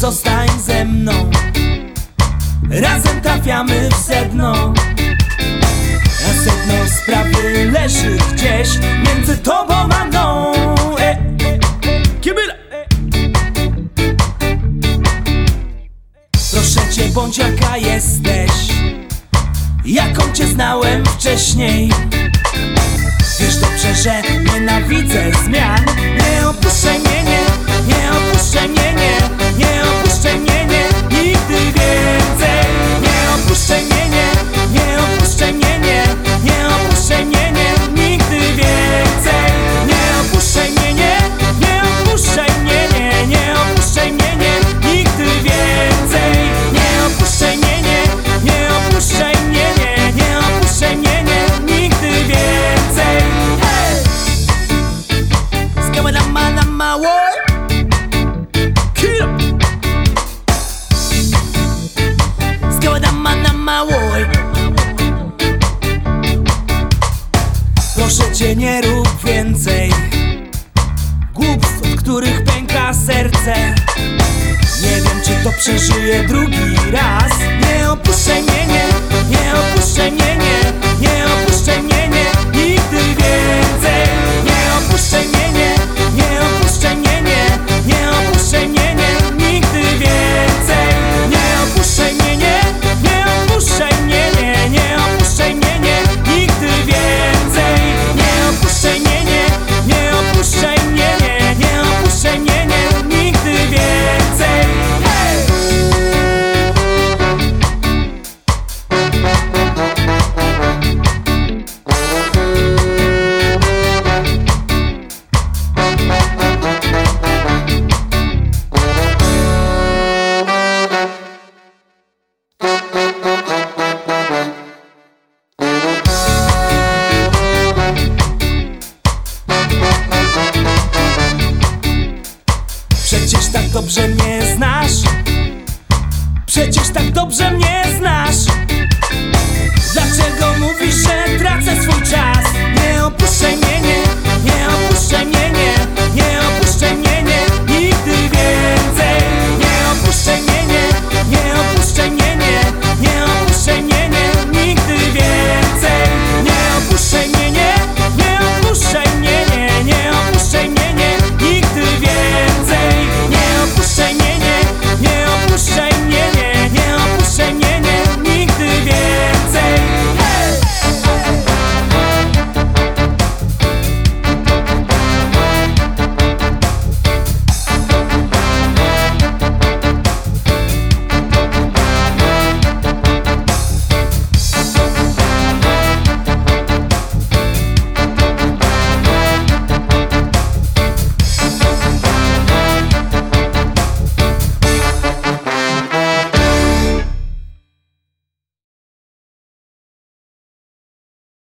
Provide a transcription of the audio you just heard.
zostań ze mną. Razem trafiamy w sedno. A sedno sprawy leży gdzieś Między tobą a mną. E, e, e. Proszę cię bądź jaka jesteś. Jaką cię znałem wcześniej. Wiesz dobrze, że nienawidzę zmian. Proszę cię nie rób więcej Głupstw, od których pęka serce. Nie wiem czy to przeżyję drugi raz. Nie opuszczaj mnie, nie dobrze mnie znasz? Przecież tak dobrze mnie